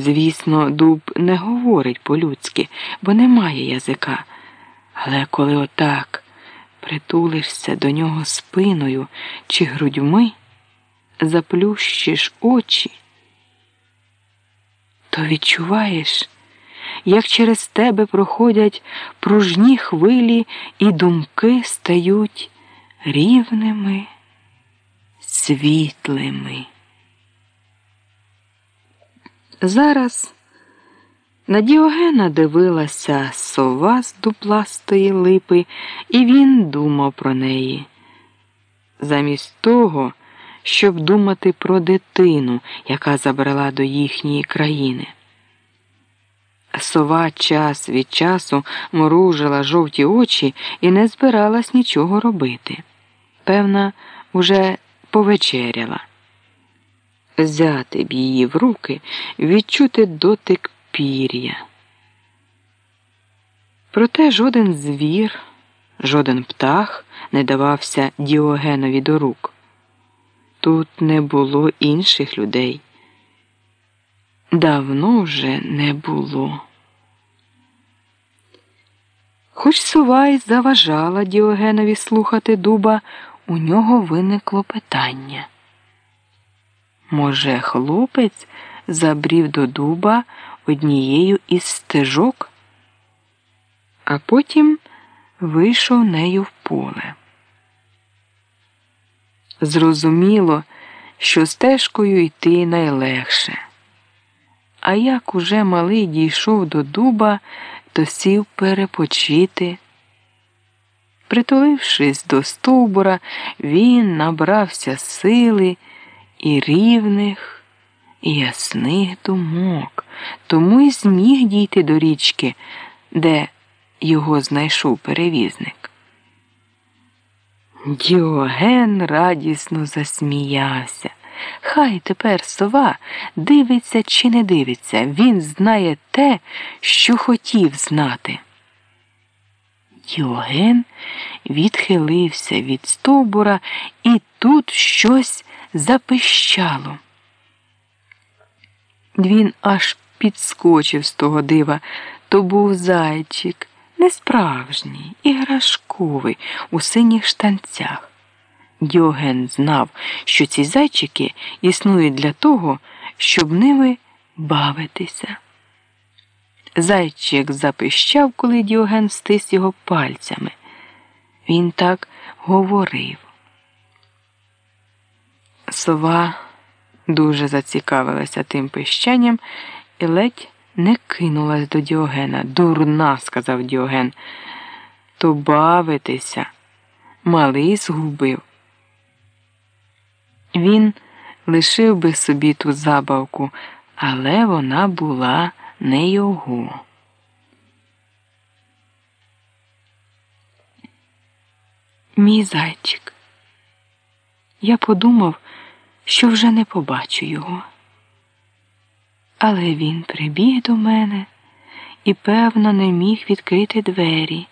Звісно, дуб не говорить по-людськи, бо немає язика. Але коли отак притулишся до нього спиною чи грудьми, заплющиш очі, то відчуваєш, як через тебе проходять пружні хвилі і думки стають рівними, світлими. Зараз на Діогена дивилася сова з дупластої липи, і він думав про неї. Замість того, щоб думати про дитину, яка забрала до їхньої країни. Сова час від часу моружила жовті очі і не збиралась нічого робити. Певна, уже повечеряла. Взяти б її в руки, відчути дотик пір'я. Проте жоден звір, жоден птах не давався Діогенові до рук. Тут не було інших людей. Давно вже не було. Хоч сова й заважала Діогенові слухати дуба, у нього виникло питання. Може, хлопець забрів до дуба однією із стежок, а потім вийшов нею в поле. Зрозуміло, що стежкою йти найлегше. А як уже малий дійшов до дуба, то сів перепочити. Притулившись до стовбура, він набрався сили і рівних, і ясних думок, тому й зміг дійти до річки, де його знайшов перевізник. Діоген радісно засміявся. Хай тепер сова дивиться чи не дивиться, він знає те, що хотів знати. Діоген відхилився від стовбура, і тут щось запищало. Він аж підскочив з того дива. То був зайчик, не справжній, іграшковий, у синіх штанцях. Діоген знав, що ці зайчики існують для того, щоб ними бавитися. Зайчик запищав, коли Діоген стис його пальцями. Він так говорив. Сова дуже зацікавилася тим пищанням і ледь не кинулась до Діогена. Дурна, сказав Діоген. То бавитися. Малий згубив. Він лишив би собі ту забавку, але вона була не його. Мій зайчик. Я подумав, що вже не побачу його. Але він прибіг до мене і, певно, не міг відкрити двері.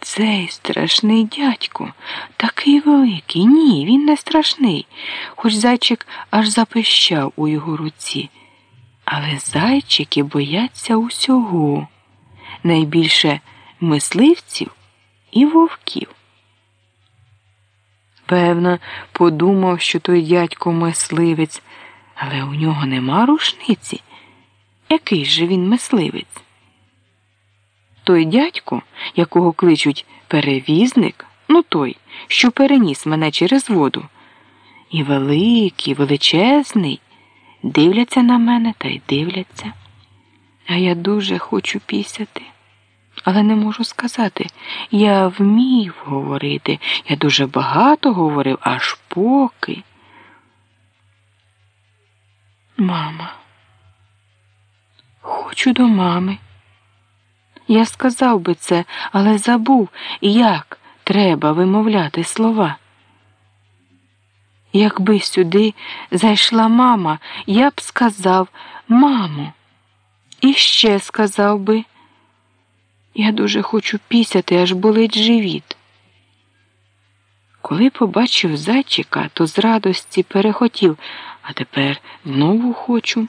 Цей страшний дядько, такий великий. Ні, він не страшний, хоч зайчик аж запищав у його руці. Але зайчики бояться усього, найбільше мисливців і вовків. Певно, подумав, що той дядько мисливець, але у нього нема рушниці. Який же він мисливець? Той дядько, якого кличуть перевізник, ну той, що переніс мене через воду, і великий, величезний, дивляться на мене та й дивляться. А я дуже хочу пісяти, але не можу сказати. Я вмів говорити, я дуже багато говорив, аж поки. Мама, хочу до мами. Я сказав би це, але забув, як треба вимовляти слова. Якби сюди зайшла мама, я б сказав мамо. І ще сказав би, я дуже хочу пісяти, аж болить живіт. Коли побачив зайчика, то з радості перехотів, а тепер знову хочу.